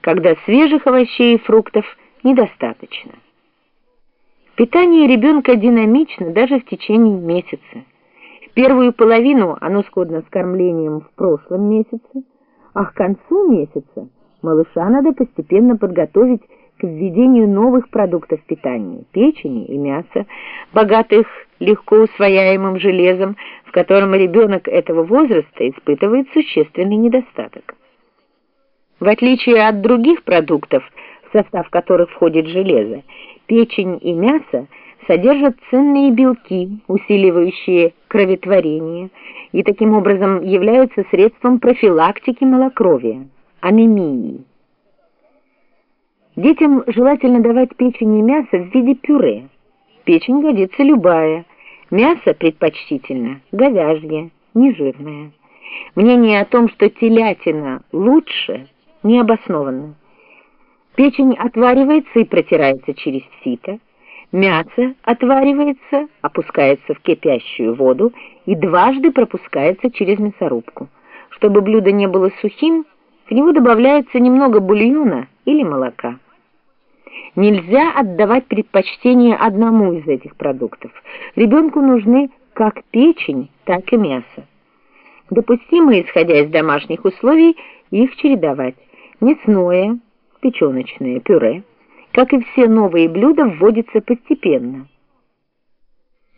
когда свежих овощей и фруктов недостаточно. Питание ребенка динамично даже в течение месяца. В первую половину оно сходно с кормлением в прошлом месяце, а к концу месяца малыша надо постепенно подготовить к введению новых продуктов питания, печени и мяса, богатых легко усвояемым железом, в котором ребенок этого возраста испытывает существенный недостаток. В отличие от других продуктов, в состав которых входит железо, печень и мясо содержат ценные белки, усиливающие кроветворение, и таким образом являются средством профилактики малокровия, анемии. Детям желательно давать печень и мясо в виде пюре. Печень годится любая, мясо предпочтительно говяжье, нежирное. Мнение о том, что телятина лучше, не обоснованно. Печень отваривается и протирается через сито, мясо отваривается, опускается в кипящую воду и дважды пропускается через мясорубку. Чтобы блюдо не было сухим, в него добавляется немного бульона или молока. Нельзя отдавать предпочтение одному из этих продуктов. Ребенку нужны как печень, так и мясо. Допустимо, исходя из домашних условий, их чередовать. Мясное, печеночное пюре, как и все новые блюда, вводится постепенно.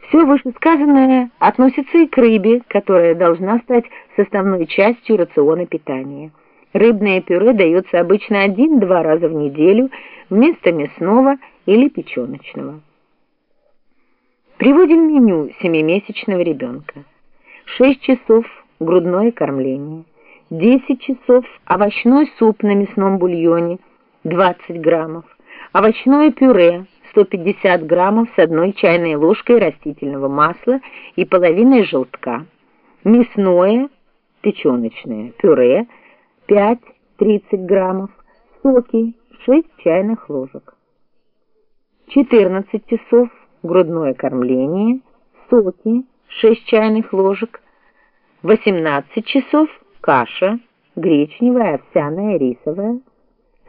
Все вышесказанное относится и к рыбе, которая должна стать составной частью рациона питания. Рыбное пюре дается обычно один-два раза в неделю вместо мясного или печеночного. Приводим меню семимесячного ребенка. 6 часов грудное кормление, 10 часов овощной суп на мясном бульоне 20 граммов, овощное пюре 150 граммов с одной чайной ложкой растительного масла и половиной желтка, мясное печеночное пюре 5-30 граммов, соки 6 чайных ложек. 14 часов грудное кормление, соки 6 чайных ложек, 18 часов каша, гречневая, овсяная, рисовая,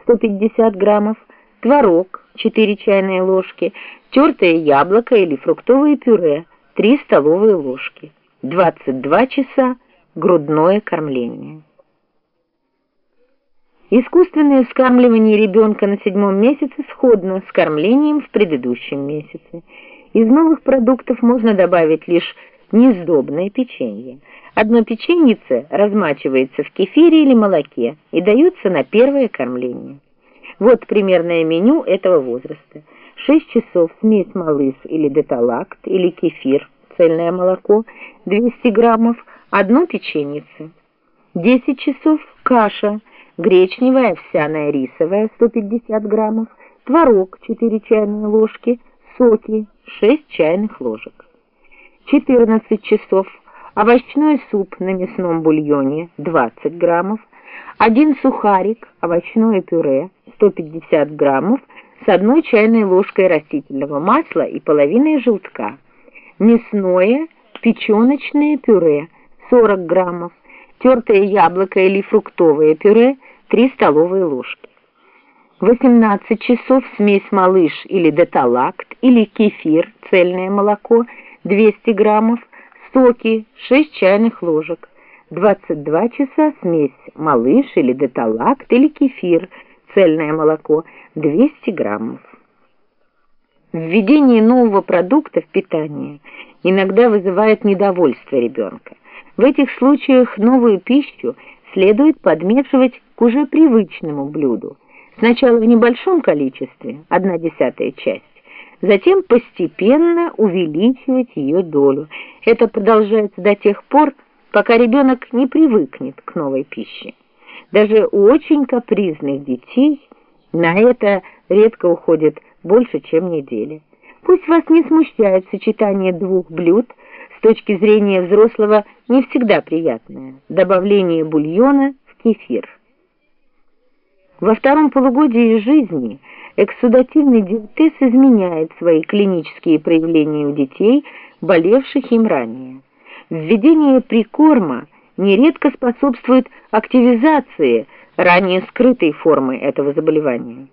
150 граммов, творог 4 чайные ложки, тертое яблоко или фруктовое пюре 3 столовые ложки, 22 часа грудное кормление. Искусственное вскармливание ребенка на седьмом месяце сходно с кормлением в предыдущем месяце. Из новых продуктов можно добавить лишь несдобное печенье. Одно печеньице размачивается в кефире или молоке и дается на первое кормление. Вот примерное меню этого возраста. 6 часов смесь малыш или деталакт или кефир, цельное молоко, 200 граммов, одно печеньице. 10 часов каша, гречневая, овсяная, рисовая 150 граммов, творог 4 чайные ложки, соки 6 чайных ложек. 14 часов овощной суп на мясном бульоне 20 граммов, один сухарик, овощное пюре 150 граммов с одной чайной ложкой растительного масла и половиной желтка, мясное печеночное пюре 40 граммов, тертое яблоко или фруктовое пюре 3 столовые ложки. 18 часов смесь малыш или деталакт или кефир, цельное молоко 200 граммов, соки 6 чайных ложек. 22 часа смесь малыш или деталакт или кефир, цельное молоко 200 граммов. Введение нового продукта в питание иногда вызывает недовольство ребенка. В этих случаях новую пищу следует подмешивать к уже привычному блюду. Сначала в небольшом количестве, одна десятая часть, затем постепенно увеличивать ее долю. Это продолжается до тех пор, пока ребенок не привыкнет к новой пище. Даже у очень капризных детей на это редко уходит больше, чем неделя. Пусть вас не смущает сочетание двух блюд – точки зрения взрослого не всегда приятное – добавление бульона в кефир. Во втором полугодии жизни эксудативный диатез изменяет свои клинические проявления у детей, болевших им ранее. Введение прикорма нередко способствует активизации ранее скрытой формы этого заболевания.